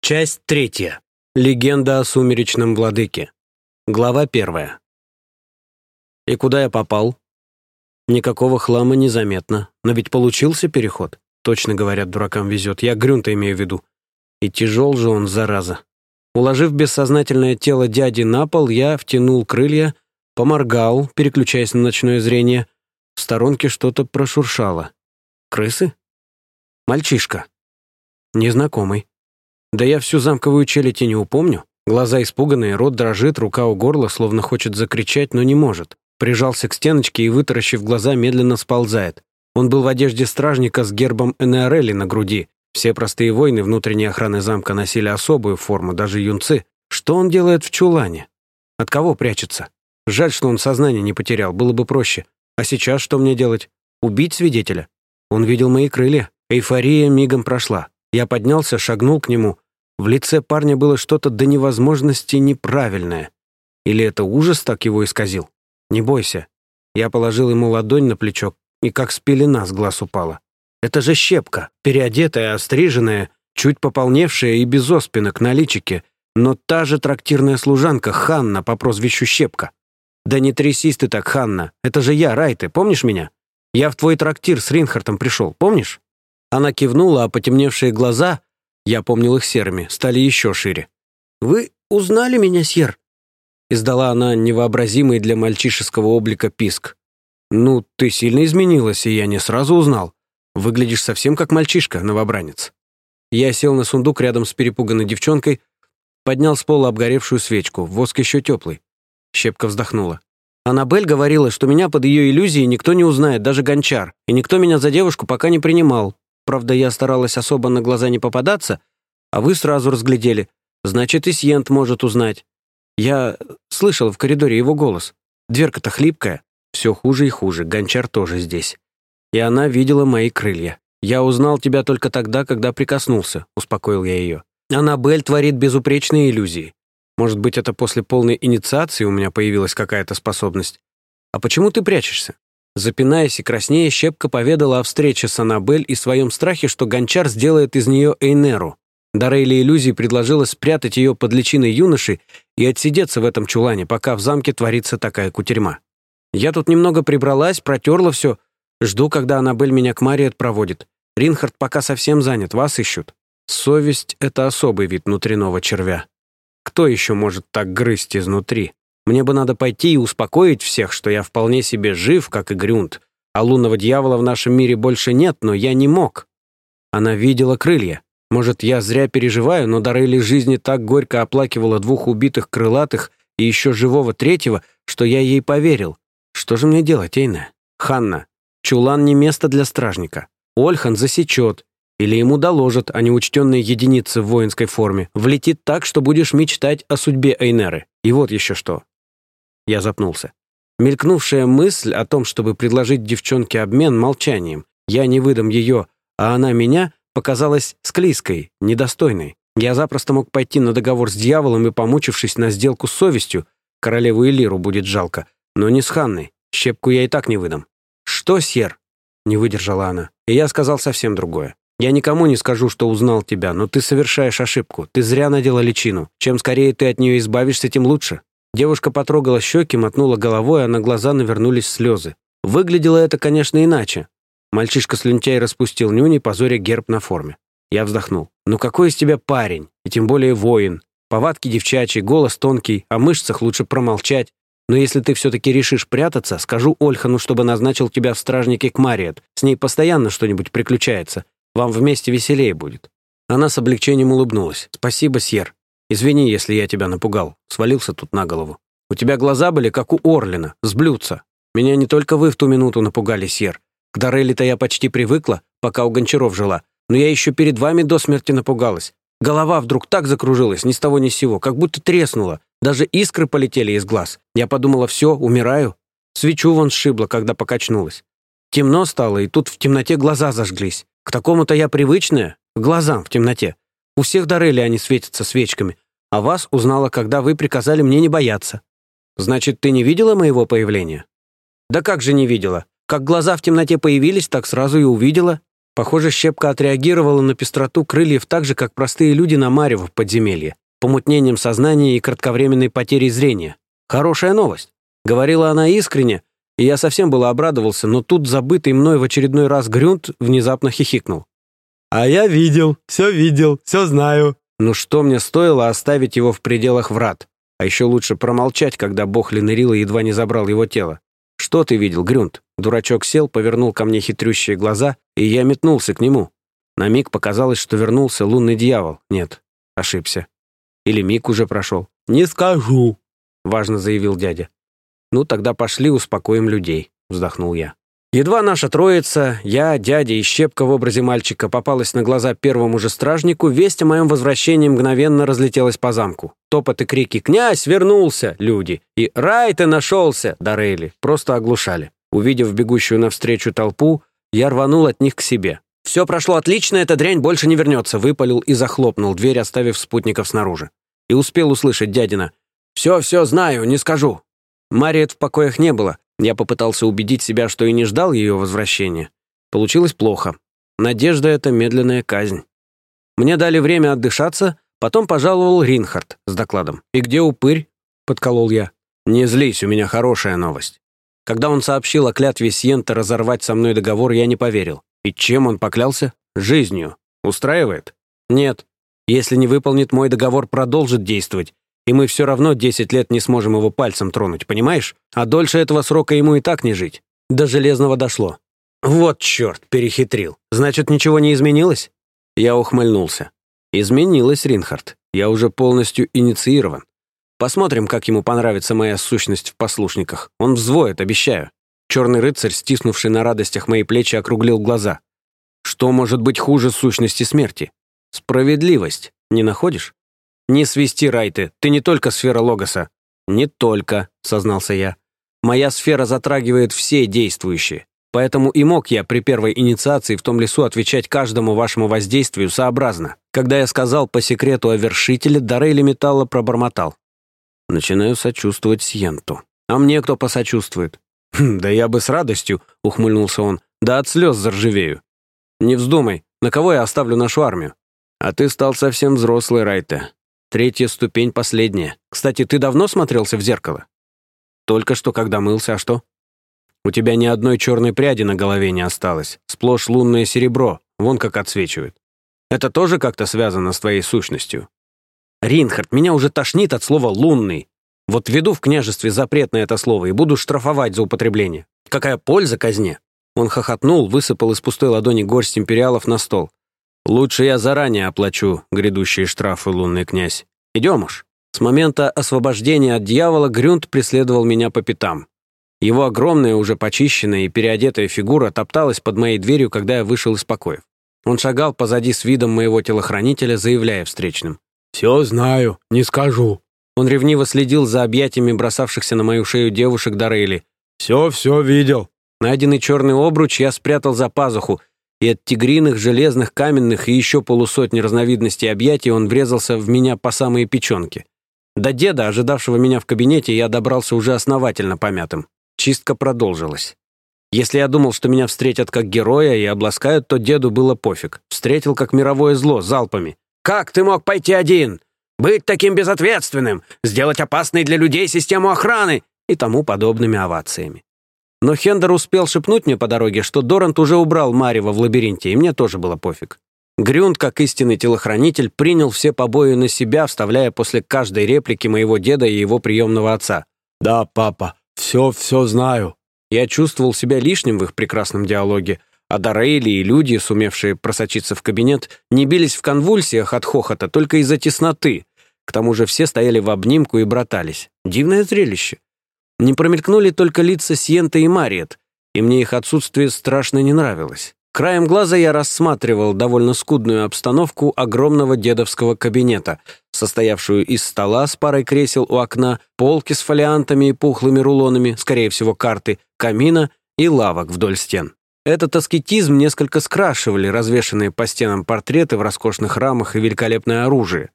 Часть третья. Легенда о сумеречном владыке. Глава первая. И куда я попал? Никакого хлама незаметно. Но ведь получился переход. Точно говорят, дуракам везет. Я Грюнта имею в виду. И тяжел же он, зараза. Уложив бессознательное тело дяди на пол, я втянул крылья, поморгал, переключаясь на ночное зрение. В сторонке что-то прошуршало. Крысы? Мальчишка. Незнакомый. Да я всю замковую челядь и не упомню. Глаза испуганные, рот дрожит, рука у горла, словно хочет закричать, но не может. Прижался к стеночке и, вытаращив глаза, медленно сползает. Он был в одежде стражника с гербом НРЛ на груди. Все простые воины внутренней охраны замка носили особую форму, даже юнцы. Что он делает в чулане? От кого прячется? Жаль, что он сознание не потерял, было бы проще. А сейчас что мне делать? Убить свидетеля? Он видел мои крылья. Эйфория мигом прошла. Я поднялся, шагнул к нему. В лице парня было что-то до невозможности неправильное. Или это ужас так его исказил? Не бойся. Я положил ему ладонь на плечо, и как с пелена с глаз упала. Это же щепка, переодетая, остриженная, чуть пополневшая и без оспинок на личике, но та же трактирная служанка Ханна по прозвищу Щепка. Да не трясись ты так, Ханна, это же я, Райты, помнишь меня? Я в твой трактир с Ринхартом пришел, помнишь? Она кивнула, а потемневшие глаза, я помнил их серыми, стали еще шире. «Вы узнали меня, Сьер?» Издала она невообразимый для мальчишеского облика писк. «Ну, ты сильно изменилась, и я не сразу узнал. Выглядишь совсем как мальчишка, новобранец». Я сел на сундук рядом с перепуганной девчонкой, поднял с пола обгоревшую свечку, воск еще теплый. Щепка вздохнула. Аннабель говорила, что меня под ее иллюзией никто не узнает, даже гончар, и никто меня за девушку пока не принимал, Правда, я старалась особо на глаза не попадаться, а вы сразу разглядели. Значит, и Сьент может узнать. Я слышала в коридоре его голос. Дверка-то хлипкая. Все хуже и хуже, гончар тоже здесь. И она видела мои крылья. Я узнал тебя только тогда, когда прикоснулся, успокоил я ее. Аннабель творит безупречные иллюзии. Может быть, это после полной инициации у меня появилась какая-то способность. А почему ты прячешься? Запинаясь и краснея, Щепка поведала о встрече с Аннабель и своем страхе, что гончар сделает из нее Эйнеру. Дарейли иллюзий предложила спрятать ее под личиной юноши и отсидеться в этом чулане, пока в замке творится такая кутерьма. Я тут немного прибралась, протерла все. Жду, когда Аннабель меня к Мариет проводит. Ринхард пока совсем занят, вас ищут. Совесть — это особый вид внутреннего червя. Кто еще может так грызть изнутри? Мне бы надо пойти и успокоить всех, что я вполне себе жив, как и Грюнд, а лунного дьявола в нашем мире больше нет, но я не мог. Она видела крылья. Может, я зря переживаю, но Дарейли жизни так горько оплакивала двух убитых крылатых и еще живого третьего, что я ей поверил. Что же мне делать, Эйна? Ханна, чулан не место для стражника. Ольхан засечет, или ему доложат о неучтенной единице в воинской форме. Влетит так, что будешь мечтать о судьбе Эйнеры. И вот еще что. Я запнулся. Мелькнувшая мысль о том, чтобы предложить девчонке обмен молчанием, я не выдам ее, а она меня, показалась склизкой, недостойной. Я запросто мог пойти на договор с дьяволом и, помучившись на сделку с совестью, королеву Элиру будет жалко, но не с Ханной. Щепку я и так не выдам. «Что, Сер?» — не выдержала она. И я сказал совсем другое. «Я никому не скажу, что узнал тебя, но ты совершаешь ошибку. Ты зря надела личину. Чем скорее ты от нее избавишься, тем лучше. Девушка потрогала щеки, мотнула головой, а на глаза навернулись слезы. Выглядело это, конечно, иначе. Мальчишка-слюнтяй распустил нюни, позоря герб на форме. Я вздохнул. «Ну какой из тебя парень? И тем более воин. Повадки девчачьи, голос тонкий, о мышцах лучше промолчать. Но если ты все-таки решишь прятаться, скажу Ольхану, чтобы назначил тебя в стражнике к Мариет. С ней постоянно что-нибудь приключается. Вам вместе веселее будет». Она с облегчением улыбнулась. «Спасибо, Сьер. Извини, если я тебя напугал. Свалился тут на голову. У тебя глаза были, как у Орлина, с. Меня не только вы в ту минуту напугали, Сер. К Дарелли-то я почти привыкла, пока у Гончаров жила. Но я еще перед вами до смерти напугалась. Голова вдруг так закружилась, ни с того ни с сего, как будто треснула. Даже искры полетели из глаз. Я подумала, все, умираю. Свечу вон сшибла, когда покачнулась. Темно стало, и тут в темноте глаза зажглись. К такому-то я привычная, к глазам в темноте. У всех Дорели они светятся свечками, а вас узнала, когда вы приказали мне не бояться. Значит, ты не видела моего появления? Да как же не видела? Как глаза в темноте появились, так сразу и увидела. Похоже, щепка отреагировала на пестроту крыльев так же, как простые люди на Марево в подземелье, помутнением сознания и кратковременной потерей зрения. Хорошая новость. Говорила она искренне, и я совсем было обрадовался, но тут забытый мной в очередной раз Грюнт внезапно хихикнул. «А я видел, все видел, все знаю». Ну что мне стоило оставить его в пределах врат? А еще лучше промолчать, когда бог Ленерила едва не забрал его тело. «Что ты видел, Грюнт?» Дурачок сел, повернул ко мне хитрющие глаза, и я метнулся к нему. На миг показалось, что вернулся лунный дьявол. Нет, ошибся. Или миг уже прошел. «Не скажу», — важно заявил дядя. «Ну, тогда пошли успокоим людей», — вздохнул я. Едва наша троица, я, дядя и Щепка в образе мальчика попалась на глаза первому же стражнику, весть о моем возвращении мгновенно разлетелась по замку. Топот и крики «Князь вернулся!» люди и «Рай ты нашелся!» Дарейли просто оглушали. Увидев бегущую навстречу толпу, я рванул от них к себе. «Все прошло отлично, эта дрянь больше не вернется», выпалил и захлопнул дверь, оставив спутников снаружи. И успел услышать дядина. «Все, все знаю, не скажу». Мариет в покоях не было, я попытался убедить себя, что и не ждал ее возвращения. Получилось плохо. Надежда — это медленная казнь. Мне дали время отдышаться, потом пожаловал Ринхард с докладом. «И где упырь?» — подколол я. «Не злись, у меня хорошая новость». Когда он сообщил о клятве Сьента разорвать со мной договор, я не поверил. И чем он поклялся? Жизнью. Устраивает? Нет. Если не выполнит мой договор, продолжит действовать, и мы все равно 10 лет не сможем его пальцем тронуть, понимаешь? А дольше этого срока ему и так не жить. До Железного дошло. Вот черт, перехитрил. Значит, ничего не изменилось? Я ухмыльнулся. Изменилось, Ринхард. Я уже полностью инициирован. Посмотрим, как ему понравится моя сущность в послушниках. Он взвоет, обещаю. Черный рыцарь, стиснувший на радостях мои плечи, округлил глаза. Что может быть хуже сущности смерти? Справедливость, не находишь? «Не свисти, Райты, ты не только сфера Логоса». «Не только», — сознался я. «Моя сфера затрагивает все действующие, поэтому и мог я при первой инициации в том лесу отвечать каждому вашему воздействию сообразно. Когда я сказал по секрету о вершителе, Дарейли Металла пробормотал. Начинаю сочувствовать Сьенту. А мне кто посочувствует? «Хм, «Да я бы с радостью», — ухмыльнулся он. «Да от слез заржавею». «Не вздумай, на кого я оставлю нашу армию?» «А ты стал совсем взрослый, Райта. Третья ступень последняя. Кстати, ты давно смотрелся в зеркало? Только что, когда мылся, а что? У тебя ни одной черной пряди на голове не осталось. Сплошь лунное серебро, вон как отсвечивает. Это тоже как-то связано с твоей сущностью? Ринхард, меня уже тошнит от слова «лунный». Вот введу в княжестве запрет на это слово и буду штрафовать за употребление. Какая польза казне? Он хохотнул, высыпал из пустой ладони горсть империалов на стол. Лучше я заранее оплачу грядущие штрафы, лунный князь. Идем уж. С момента освобождения от дьявола Грюнд преследовал меня по пятам. Его огромная, уже почищенная и переодетая фигура топталась под моей дверью, когда я вышел из покоев. Он шагал позади с видом моего телохранителя, заявляя встречным. «Все знаю, не скажу». Он ревниво следил за объятиями бросавшихся на мою шею девушек Дарейли. «Все-все видел». Найденный черный обруч я спрятал за пазуху, и от тигриных, железных, каменных и еще полусотни разновидностей объятий он врезался в меня по самые печенки. До деда, ожидавшего меня в кабинете, я добрался уже основательно помятым. Чистка продолжилась. Если я думал, что меня встретят как героя и обласкают, то деду было пофиг. Встретил как мировое зло, залпами. «Как ты мог пойти один? Быть таким безответственным? Сделать опасной для людей систему охраны?» и тому подобными овациями. Но Хендер успел шепнуть мне по дороге, что Дорант уже убрал Марева в лабиринте, и мне тоже было пофиг. Грюнд, как истинный телохранитель, принял все побои на себя, вставляя после каждой реплики моего деда и его приемного отца. «Да, папа, все-все знаю». Я чувствовал себя лишним в их прекрасном диалоге, а Дарейли и люди, сумевшие просочиться в кабинет, не бились в конвульсиях от хохота только из-за тесноты. К тому же все стояли в обнимку и братались. Дивное зрелище. Не промелькнули только лица Сьента и Мариет, и мне их отсутствие страшно не нравилось. Краем глаза я рассматривал довольно скудную обстановку огромного дедовского кабинета, состоявшую из стола с парой кресел у окна, полки с фолиантами и пухлыми рулонами, скорее всего, карты, камина и лавок вдоль стен. Этот аскетизм несколько скрашивали развешанные по стенам портреты в роскошных рамах и великолепное оружие.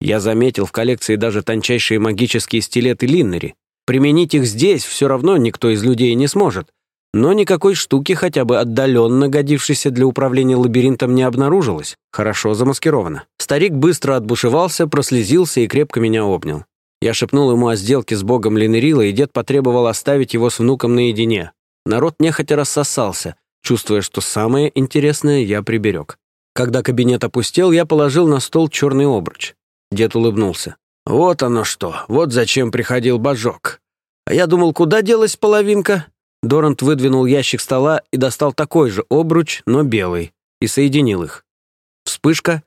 Я заметил в коллекции даже тончайшие магические стилеты Линнери, Применить их здесь все равно никто из людей не сможет. но никакой штуки, хотя бы отдаленно годившейся для управления лабиринтом, не обнаружилось. Хорошо замаскировано. Старик быстро отбушевался, прослезился и крепко меня обнял. Я шепнул ему о сделке с богом Линерила, и дед потребовал оставить его с внуком наедине. Народ нехотя рассосался, чувствуя, что самое интересное я приберег. Когда кабинет опустел, я положил на стол черный обруч. Дед улыбнулся. «Вот оно что, вот зачем приходил божок. А я думал, куда делась половинка?» Дорант выдвинул ящик стола и достал такой же обруч, но белый, и соединил их. Вспышка,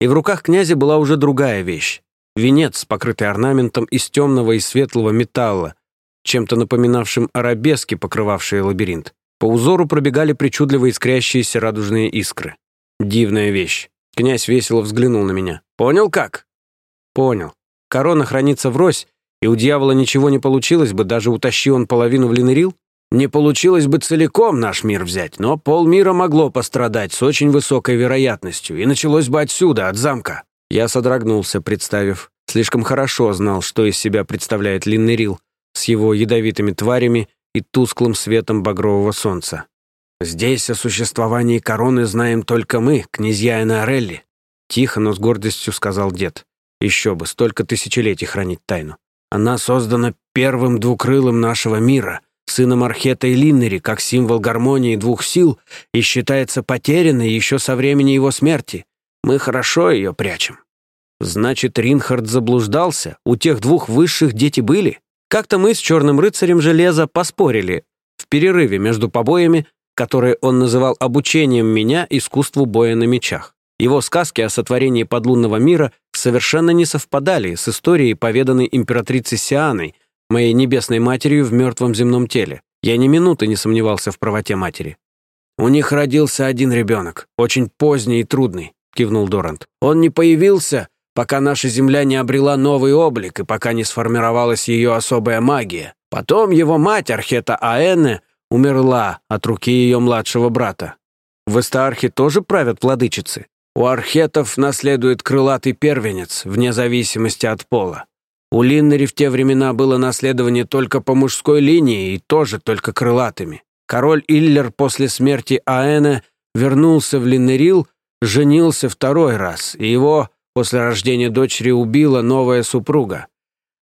и в руках князя была уже другая вещь. Венец, покрытый орнаментом из темного и светлого металла, чем-то напоминавшим арабески, покрывавшие лабиринт. По узору пробегали причудливо искрящиеся радужные искры. Дивная вещь. Князь весело взглянул на меня. «Понял как?» «Понял. Корона хранится врозь, и у дьявола ничего не получилось бы, даже утащи он половину в Линерил? Не получилось бы целиком наш мир взять, но полмира могло пострадать с очень высокой вероятностью, и началось бы отсюда, от замка. Я содрогнулся, представив. Слишком хорошо знал, что из себя представляет Линнерил с его ядовитыми тварями и тусклым светом багрового солнца. «Здесь о существовании короны знаем только мы, князья Энарелли», тихо, но с гордостью сказал дед. «Еще бы, столько тысячелетий хранить тайну. Она создана первым двукрылым нашего мира, сыном Архета и Линнери, как символ гармонии двух сил, и считается потерянной еще со времени его смерти. Мы хорошо ее прячем. Значит, Ринхард заблуждался? У тех двух высших дети были? Как-то мы с Черным Рыцарем Железа поспорили в перерыве между побоями, которые он называл обучением меня искусству боя на мечах. Его сказки о сотворении подлунного мира совершенно не совпадали с историей, поведанной императрицей Сианой, моей небесной матерью в мертвом земном теле. Я ни минуты не сомневался в правоте матери. У них родился один ребенок, очень поздний и трудный. — кивнул Дорант. «Он не появился, пока наша Земля не обрела новый облик и пока не сформировалась ее особая магия. Потом его мать, Архета Аэне, умерла от руки ее младшего брата. В Эстаархе тоже правят владычицы. У архетов наследует крылатый первенец, вне зависимости от пола. У Линнери в те времена было наследование только по мужской линии и тоже только крылатыми. Король Иллер после смерти Аэне вернулся в Линнерил женился второй раз, и его после рождения дочери убила новая супруга.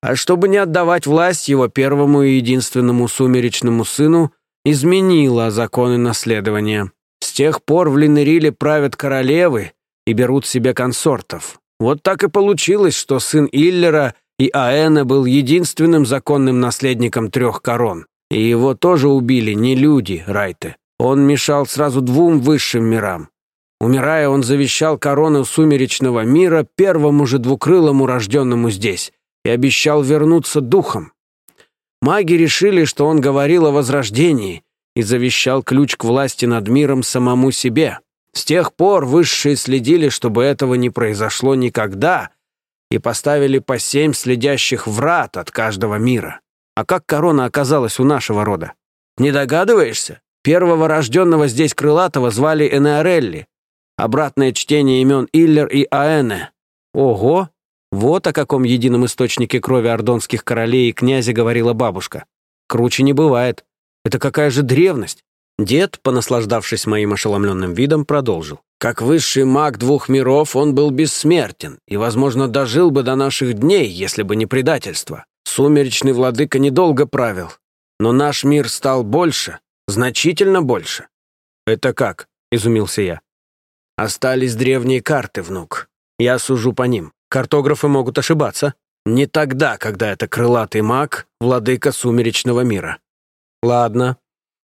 А чтобы не отдавать власть его первому и единственному сумеречному сыну, изменила законы наследования. С тех пор в Линериле правят королевы и берут себе консортов. Вот так и получилось, что сын Иллера и Аэна был единственным законным наследником трех корон. И его тоже убили не люди, Райте. Он мешал сразу двум высшим мирам. Умирая, он завещал корону сумеречного мира первому же двукрылому, рожденному здесь, и обещал вернуться духом. Маги решили, что он говорил о возрождении и завещал ключ к власти над миром самому себе. С тех пор высшие следили, чтобы этого не произошло никогда, и поставили по семь следящих врат от каждого мира. А как корона оказалась у нашего рода? Не догадываешься? Первого рожденного здесь крылатого звали Энеорелли, Обратное чтение имен Иллер и Аэне. Ого! Вот о каком едином источнике крови ордонских королей и князя говорила бабушка. Круче не бывает. Это какая же древность? Дед, понаслаждавшись моим ошеломленным видом, продолжил. Как высший маг двух миров, он был бессмертен и, возможно, дожил бы до наших дней, если бы не предательство. Сумеречный владыка недолго правил, но наш мир стал больше, значительно больше. «Это как?» — изумился я. Остались древние карты, внук. Я сужу по ним. Картографы могут ошибаться. Не тогда, когда это крылатый маг, владыка сумеречного мира. Ладно,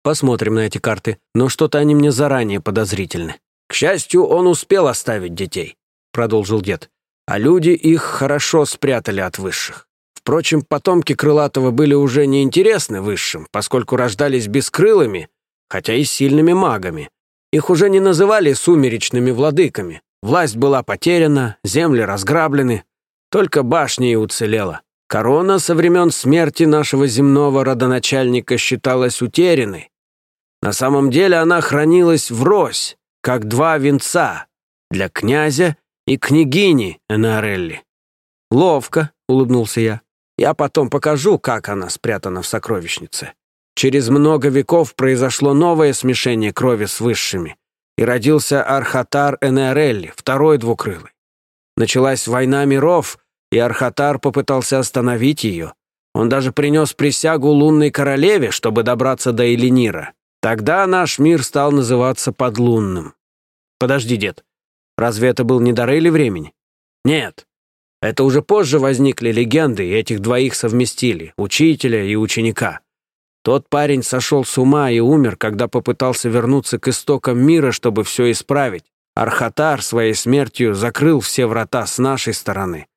посмотрим на эти карты, но что-то они мне заранее подозрительны. К счастью, он успел оставить детей, продолжил дед. А люди их хорошо спрятали от высших. Впрочем, потомки Крылатого были уже неинтересны высшим, поскольку рождались бескрылыми, хотя и сильными магами, их уже не называли сумеречными владыками. Власть была потеряна, земли разграблены. Только башня и уцелела. Корона со времен смерти нашего земного родоначальника считалась утерянной. На самом деле она хранилась врозь, как два венца для князя и княгини Энарелли. «Ловко», — улыбнулся я. «Я потом покажу, как она спрятана в сокровищнице. Через много веков произошло новое смешение крови с высшими, и родился Архатар Энеорелли, второй двукрылый. Началась война миров, и Архатар попытался остановить ее. Он даже принес присягу лунной королеве, чтобы добраться до Элинира. Тогда наш мир стал называться подлунным. Подожди, дед, разве это был не Дарели времени? Нет. Это уже позже возникли легенды, и этих двоих совместили, учителя и ученика. Тот парень сошел с ума и умер, когда попытался вернуться к истокам мира, чтобы все исправить. Архатар своей смертью закрыл все врата с нашей стороны,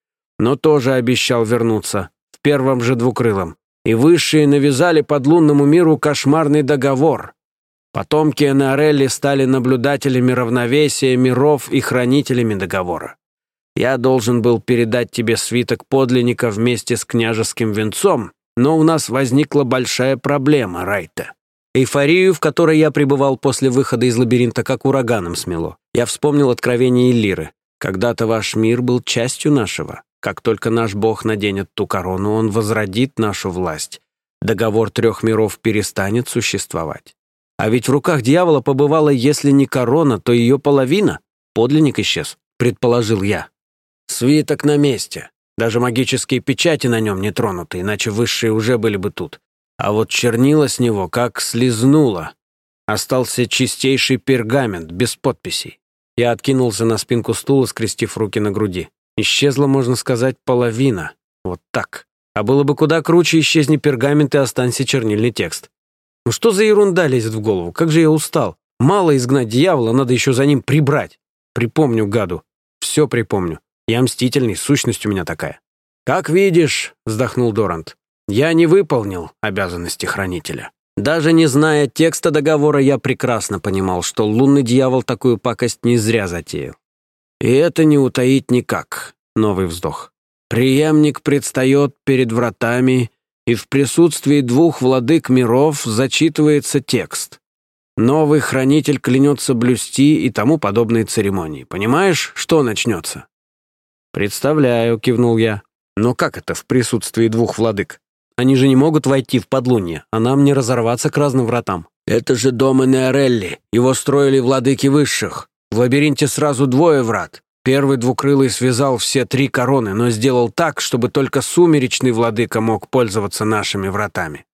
но тоже обещал вернуться, в первом же двукрылом. И высшие навязали подлунному миру кошмарный договор. Потомки Энарелли стали наблюдателями равновесия миров и хранителями договора. Я должен был передать тебе свиток подлинника вместе с княжеским венцом, но у нас возникла большая проблема, Райта. Эйфорию, в которой я пребывал после выхода из лабиринта, как ураганом смело. Я вспомнил откровение Иллиры. Когда-то ваш мир был частью нашего. Как только наш бог наденет ту корону, он возродит нашу власть. Договор трех миров перестанет существовать. А ведь в руках дьявола побывала, если не корона, то ее половина. Подлинник исчез, предположил я. Свиток на месте. Даже магические печати на нем не тронуты, иначе высшие уже были бы тут. А вот чернила с него как слезнуло. Остался чистейший пергамент, без подписей. Я откинулся на спинку стула, скрестив руки на груди. Исчезла, можно сказать, половина. Вот так. А было бы куда круче исчезни пергамент и останься чернильный текст. Ну что за ерунда лезет в голову? Как же я устал. Мало изгнать дьявола, надо еще за ним прибрать. Припомню гаду. Все припомню. Я мстительный, сущность у меня такая. «Как видишь», — вздохнул Дорант, — «я не выполнил обязанности хранителя. Даже не зная текста договора, я прекрасно понимал, что лунный дьявол такую пакость не зря затеял. И это не утаить никак. Новый вздох. Приемник предстает перед вратами, и в присутствии двух владык миров зачитывается текст. Новый хранитель клянется блюсти и тому подобные церемонии. Понимаешь, что начнется? «Представляю», — кивнул я. «Но как это в присутствии двух владык? Они же не могут войти в подлунье, а нам не разорваться к разным вратам». «Это же дом Энеорелли. Его строили владыки высших. В лабиринте сразу двое врат. Первый двукрылый связал все три короны, но сделал так, чтобы только сумеречный владыка мог пользоваться нашими вратами.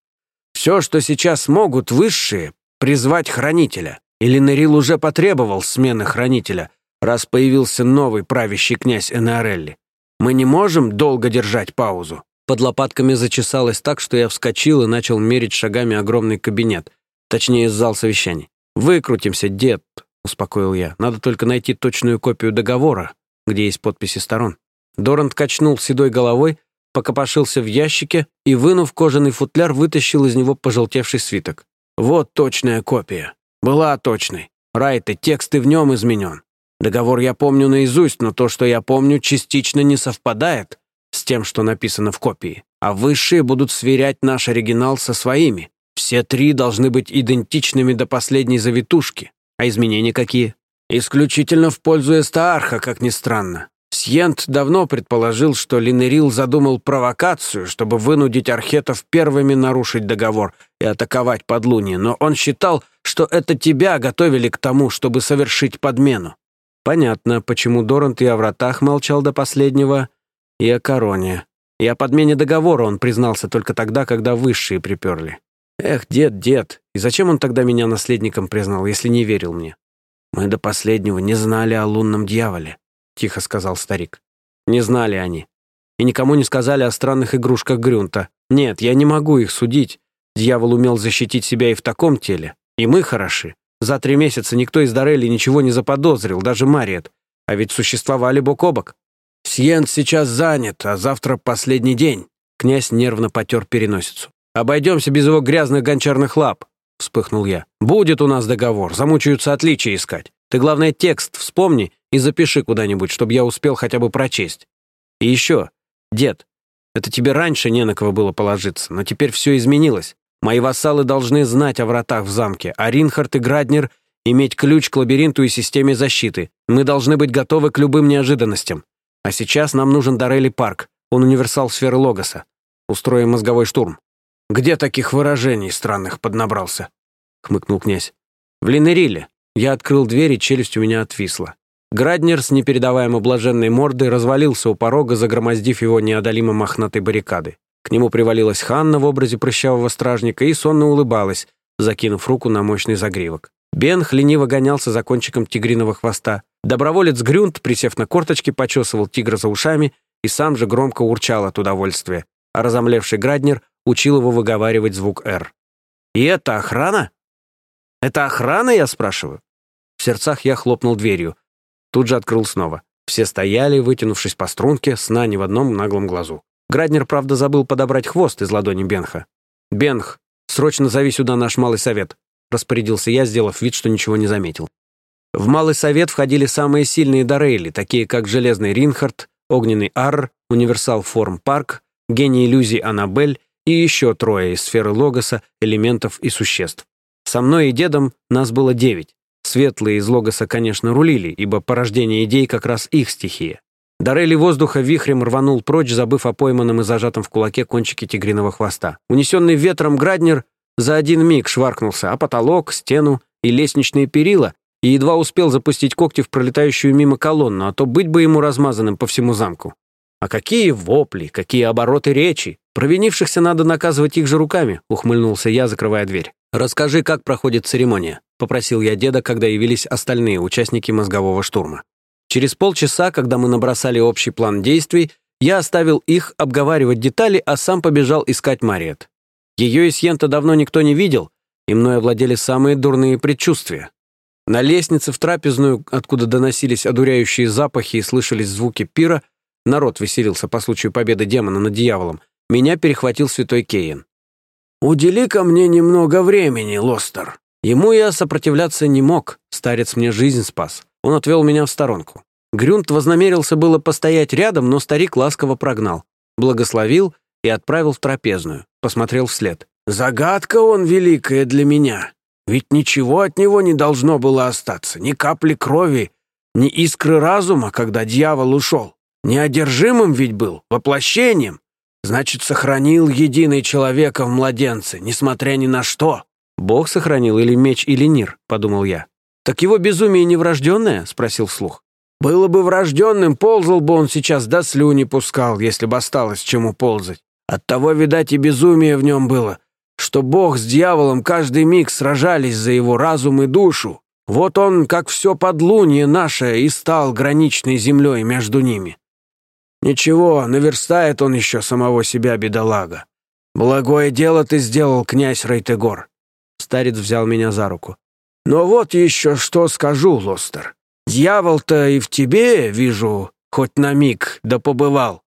Все, что сейчас могут высшие, призвать хранителя. Или Нерил уже потребовал смены хранителя, раз появился новый правящий князь Энеорелли. Мы не можем долго держать паузу». Под лопатками зачесалось так, что я вскочил и начал мерить шагами огромный кабинет, точнее, зал совещаний. «Выкрутимся, дед», — успокоил я. «Надо только найти точную копию договора, где есть подписи сторон». Дорант качнул седой головой, покопошился в ящике и, вынув кожаный футляр, вытащил из него пожелтевший свиток. «Вот точная копия. Была точной. Райты, текст и в нем изменен. Договор я помню наизусть, но то, что я помню, частично не совпадает с тем, что написано в копии. А высшие будут сверять наш оригинал со своими. Все три должны быть идентичными до последней завитушки. А изменения какие? Исключительно в пользу Эстаарха, как ни странно. Сьент давно предположил, что Линерил задумал провокацию, чтобы вынудить архетов первыми нарушить договор и атаковать подлунье, но он считал, что это тебя готовили к тому, чтобы совершить подмену. Понятно, почему Дорант и о вратах молчал до последнего, и о короне. И о подмене договора он признался только тогда, когда высшие приперли. Эх, дед, дед, и зачем он тогда меня наследником признал, если не верил мне? Мы до последнего не знали о лунном дьяволе, тихо сказал старик. Не знали они. И никому не сказали о странных игрушках Грюнта. Нет, я не могу их судить. Дьявол умел защитить себя и в таком теле. И мы хороши. За три месяца никто из Дорелли ничего не заподозрил, даже Мариет. А ведь существовали бок о бок. Сьент сейчас занят, а завтра последний день. Князь нервно потер переносицу. «Обойдемся без его грязных гончарных лап», — вспыхнул я. «Будет у нас договор, замучаются отличия искать. Ты, главное, текст вспомни и запиши куда-нибудь, чтобы я успел хотя бы прочесть. И еще, дед, это тебе раньше не на кого было положиться, но теперь все изменилось. Мои вассалы должны знать о вратах в замке, а Ринхард и Граднер иметь ключ к лабиринту и системе защиты. Мы должны быть готовы к любым неожиданностям. А сейчас нам нужен Дарели Парк. Он универсал сферы Логоса. Устроим мозговой штурм. Где таких выражений странных поднабрался?» — хмыкнул князь. «В Линериле». Я открыл дверь, и челюсть у меня отвисла. Граднер с непередаваемо блаженной мордой развалился у порога, загромоздив его неодолимо мохнатой баррикады. К нему привалилась Ханна в образе прыщавого стражника и сонно улыбалась, закинув руку на мощный загривок. Бен лениво гонялся за кончиком тигриного хвоста. Доброволец Грюнт, присев на корточки, почесывал тигра за ушами и сам же громко урчал от удовольствия, а разомлевший Граднер учил его выговаривать звук «Р». «И это охрана?» «Это охрана, я спрашиваю?» В сердцах я хлопнул дверью. Тут же открыл снова. Все стояли, вытянувшись по струнке, сна ни в одном наглом глазу. Граднер, правда, забыл подобрать хвост из ладони Бенха. «Бенх, срочно зови сюда наш малый совет», — распорядился я, сделав вид, что ничего не заметил. В малый совет входили самые сильные Дорейли, такие как Железный Ринхард, Огненный Арр, Универсал Форм Парк, Гений иллюзий Аннабель и еще трое из сферы Логоса, элементов и существ. Со мной и дедом нас было девять. Светлые из Логоса, конечно, рулили, ибо порождение идей как раз их стихия. Дарели воздуха вихрем рванул прочь, забыв о пойманном и зажатом в кулаке кончике тигриного хвоста. Унесенный ветром Граднер за один миг шваркнулся, а потолок, стену и лестничные перила, и едва успел запустить когти в пролетающую мимо колонну, а то быть бы ему размазанным по всему замку. А какие вопли, какие обороты речи! Провинившихся надо наказывать их же руками, ухмыльнулся я, закрывая дверь. «Расскажи, как проходит церемония», — попросил я деда, когда явились остальные участники мозгового штурма. Через полчаса, когда мы набросали общий план действий, я оставил их обговаривать детали, а сам побежал искать Мариет. Ее и Сьента давно никто не видел, и мной овладели самые дурные предчувствия. На лестнице в трапезную, откуда доносились одуряющие запахи и слышались звуки пира, народ веселился по случаю победы демона над дьяволом, меня перехватил святой Кейн. «Удели-ка мне немного времени, Лостер». Ему я сопротивляться не мог, старец мне жизнь спас. Он отвел меня в сторонку. Грюнт вознамерился было постоять рядом, но старик ласково прогнал, благословил и отправил в трапезную, посмотрел вслед. «Загадка он великая для меня. Ведь ничего от него не должно было остаться, ни капли крови, ни искры разума, когда дьявол ушел. Неодержимым ведь был, воплощением. Значит, сохранил единый человека в младенце, несмотря ни на что. Бог сохранил или меч, или нир, подумал я. Так его безумие не врожденное? Спросил вслух. Было бы врожденным, ползал бы он сейчас, да слюни пускал, если бы осталось чему ползать. Оттого, видать, и безумие в нем было, что Бог с дьяволом каждый миг сражались за его разум и душу. Вот он, как все подлунье наше, и стал граничной землей между ними. Ничего, наверстает он еще самого себя, бедолага. Благое дело ты сделал, князь Рейтегор. Старец взял меня за руку. Но вот еще что скажу, Лостер. Дьявол-то и в тебе, вижу, хоть на миг, да побывал.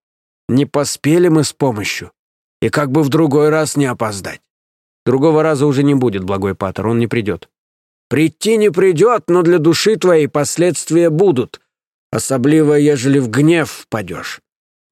Не поспели мы с помощью. И как бы в другой раз не опоздать. Другого раза уже не будет, благой Патер, он не придет. Прийти не придет, но для души твоей последствия будут, особливо, ежели в гнев впадешь.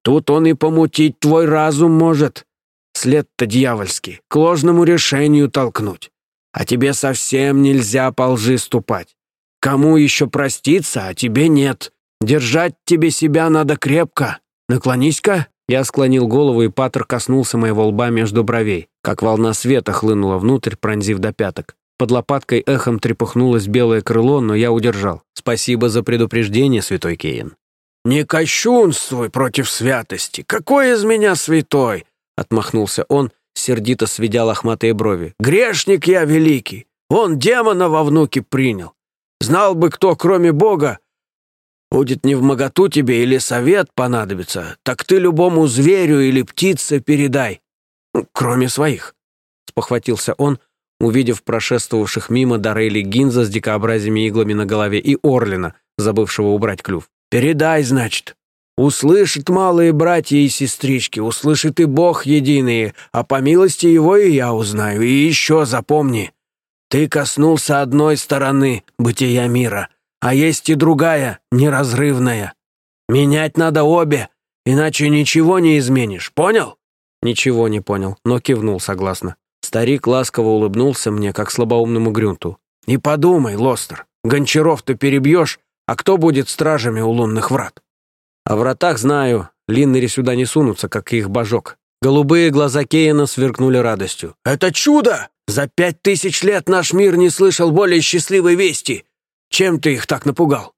Тут он и помутить твой разум может. След-то дьявольский, к ложному решению толкнуть. А тебе совсем нельзя по лжи ступать. Кому еще проститься, а тебе нет. Держать тебе себя надо крепко. Наклонись-ка». Я склонил голову, и Паттер коснулся моего лба между бровей, как волна света хлынула внутрь, пронзив до пяток. Под лопаткой эхом трепыхнулось белое крыло, но я удержал. «Спасибо за предупреждение, святой Кейн». «Не кощунствуй против святости! Какой из меня святой?» — отмахнулся он, сердито сведя лохматые брови. «Грешник я великий! Он демона во внуки принял! Знал бы кто, кроме Бога, будет не в моготу тебе или совет понадобится, так ты любому зверю или птице передай, ну, кроме своих!» — спохватился он, увидев прошествовавших мимо Дарейли Гинза с дикообразими иглами на голове и Орлина, забывшего убрать клюв. Передай, значит. Услышат малые братья и сестрички, услышит и Бог единый, а по милости его и я узнаю. И еще запомни, ты коснулся одной стороны бытия мира, а есть и другая, неразрывная. Менять надо обе, иначе ничего не изменишь, понял?» Ничего не понял, но кивнул согласно. Старик ласково улыбнулся мне, как слабоумному Грюнту. «Не подумай, Лостер, Гончаров-то перебьешь, а кто будет стражами у лунных врат? О вратах знаю, линнери сюда не сунутся, как их божок. Голубые глаза Кейна сверкнули радостью. «Это чудо! За пять тысяч лет наш мир не слышал более счастливой вести. Чем ты их так напугал?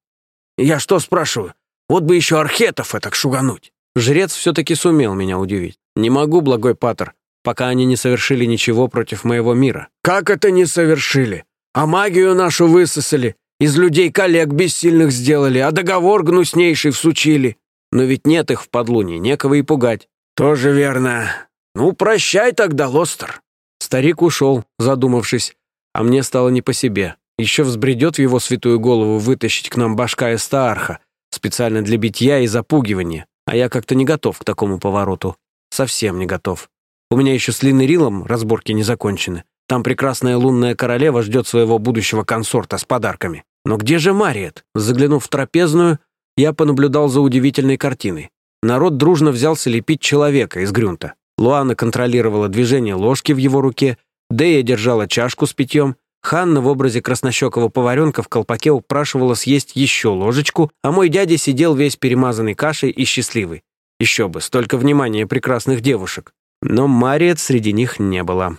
Я что спрашиваю? Вот бы еще архетов это шугануть!» Жрец все-таки сумел меня удивить. «Не могу, благой Патер, пока они не совершили ничего против моего мира». «Как это не совершили? А магию нашу высосали, из людей коллег бессильных сделали, а договор гнуснейший всучили. Но ведь нет их в подлуне, некого и пугать. «Тоже верно. Ну, прощай тогда, Лостер». Старик ушел, задумавшись, а мне стало не по себе. Еще взбредет в его святую голову вытащить к нам башка Эстаарха, специально для битья и запугивания, а я как-то не готов к такому повороту. Совсем не готов. У меня еще с Линнерилом разборки не закончены. Там прекрасная лунная королева ждет своего будущего консорта с подарками. Но где же Мариет? Заглянув в трапезную, я понаблюдал за удивительной картиной. Народ дружно взялся лепить человека из грюнта. Луана контролировала движение ложки в его руке, Дея держала чашку с питьем, Ханна в образе краснощекого поваренка в колпаке упрашивала съесть еще ложечку, а мой дядя сидел весь перемазанный кашей и счастливый. Еще бы, столько внимания прекрасных девушек. Но Мариет среди них не было.